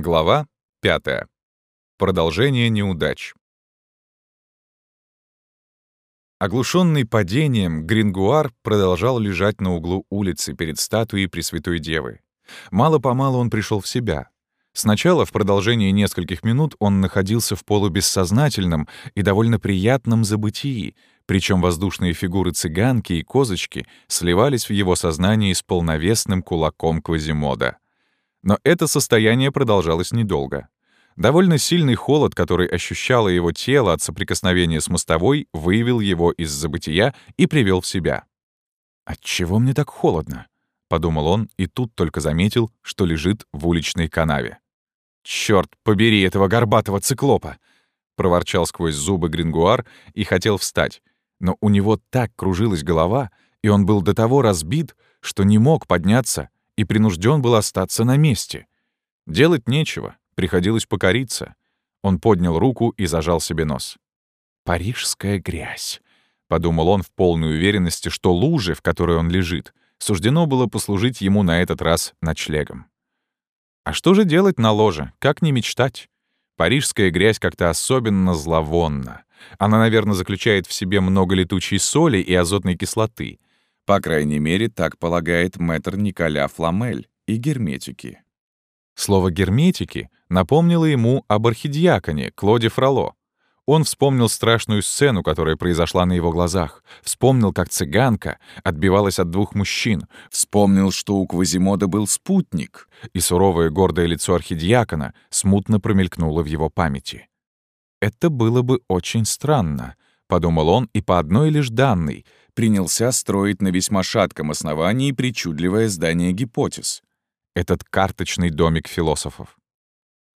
Глава 5. Продолжение неудач. Оглушенный падением, Грингуар продолжал лежать на углу улицы перед статуей Пресвятой Девы. Мало-помалу он пришел в себя. Сначала, в продолжении нескольких минут, он находился в полубессознательном и довольно приятном забытии, причем воздушные фигуры цыганки и козочки сливались в его сознании с полновесным кулаком Квазимода. Но это состояние продолжалось недолго. Довольно сильный холод, который ощущало его тело от соприкосновения с мостовой, выявил его из забытия и привел в себя. «Отчего мне так холодно?» — подумал он, и тут только заметил, что лежит в уличной канаве. «Чёрт побери этого горбатого циклопа!» — проворчал сквозь зубы Грингуар и хотел встать. Но у него так кружилась голова, и он был до того разбит, что не мог подняться и принужден был остаться на месте. Делать нечего, приходилось покориться. Он поднял руку и зажал себе нос. «Парижская грязь», — подумал он в полной уверенности, что лужи, в которой он лежит, суждено было послужить ему на этот раз ночлегом. А что же делать на ложе? Как не мечтать? Парижская грязь как-то особенно зловонна. Она, наверное, заключает в себе много летучей соли и азотной кислоты. По крайней мере, так полагает мэтр Николя Фламель и герметики. Слово «герметики» напомнило ему об архидиаконе Клоде Фроло. Он вспомнил страшную сцену, которая произошла на его глазах, вспомнил, как цыганка отбивалась от двух мужчин, вспомнил, что у Квазимода был спутник, и суровое гордое лицо архидиакона смутно промелькнуло в его памяти. «Это было бы очень странно», — подумал он, и по одной лишь данной принялся строить на весьма шатком основании причудливое здание гипотез. Этот карточный домик философов.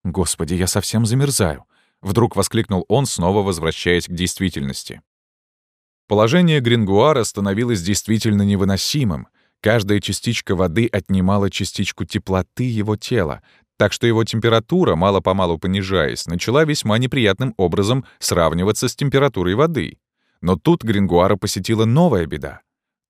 «Господи, я совсем замерзаю!» — вдруг воскликнул он, снова возвращаясь к действительности. Положение Грингуара становилось действительно невыносимым. Каждая частичка воды отнимала частичку теплоты его тела, так что его температура, мало-помалу понижаясь, начала весьма неприятным образом сравниваться с температурой воды. Но тут Грингуара посетила новая беда.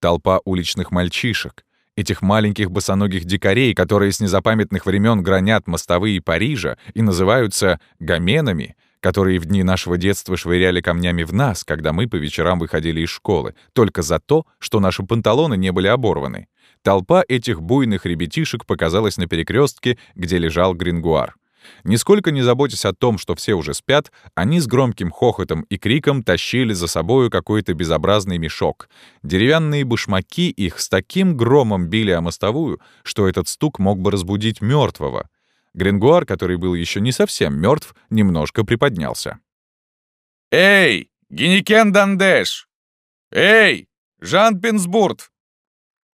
Толпа уличных мальчишек, этих маленьких босоногих дикарей, которые с незапамятных времен гранят мостовые Парижа и называются «гоменами», которые в дни нашего детства швыряли камнями в нас, когда мы по вечерам выходили из школы, только за то, что наши панталоны не были оборваны. Толпа этих буйных ребятишек показалась на перекрестке, где лежал Грингуар. Нисколько не заботясь о том, что все уже спят, они с громким хохотом и криком тащили за собою какой-то безобразный мешок. Деревянные башмаки их с таким громом били о мостовую, что этот стук мог бы разбудить мертвого. Грингуар, который был еще не совсем мертв, немножко приподнялся. «Эй, Геникен Дандеш! Эй, Жан Пинсбурт!»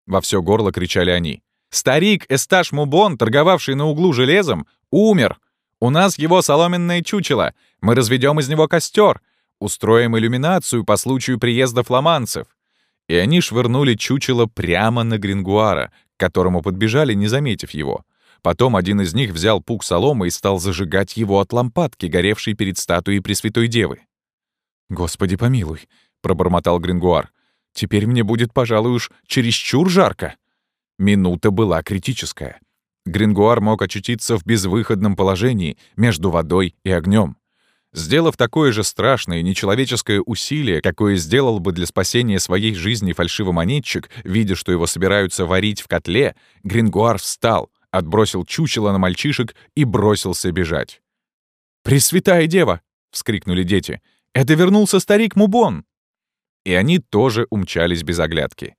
Во все горло кричали они. Старик Эсташ Мубон, торговавший на углу железом, умер. У нас его соломенное чучело. Мы разведем из него костер. Устроим иллюминацию по случаю приезда фламанцев. И они швырнули чучело прямо на Грингуара, к которому подбежали, не заметив его. Потом один из них взял пук соломы и стал зажигать его от лампадки, горевшей перед статуей Пресвятой Девы. «Господи помилуй», — пробормотал Грингуар. «Теперь мне будет, пожалуй, уж чересчур жарко». Минута была критическая. Грингуар мог очутиться в безвыходном положении между водой и огнем. Сделав такое же страшное и нечеловеческое усилие, какое сделал бы для спасения своей жизни фальшивомонетчик, видя, что его собираются варить в котле, Грингуар встал, отбросил чучело на мальчишек и бросился бежать. «Пресвятая дева!» — вскрикнули дети. «Это вернулся старик Мубон!» И они тоже умчались без оглядки.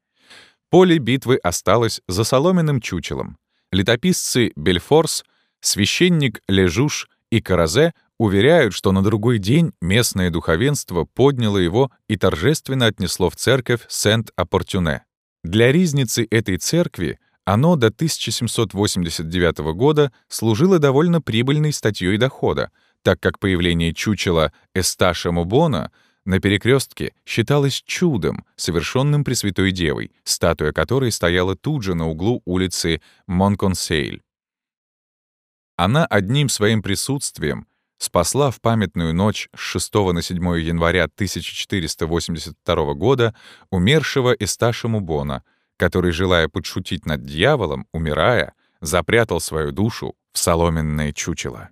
Поле битвы осталось за соломенным чучелом. Летописцы Бельфорс, священник Лежуш и Каразе уверяют, что на другой день местное духовенство подняло его и торжественно отнесло в церковь Сент-Апортюне. Для ризницы этой церкви оно до 1789 года служило довольно прибыльной статьей дохода, так как появление чучела Эсташа Мубона — на перекрестке считалось чудом, совершенным Пресвятой Девой, статуя которой стояла тут же на углу улицы Монконсейль. Она одним своим присутствием спасла в памятную ночь с 6 на 7 января 1482 года умершего Эсташа Мубона, который, желая подшутить над дьяволом, умирая, запрятал свою душу в соломенное чучело.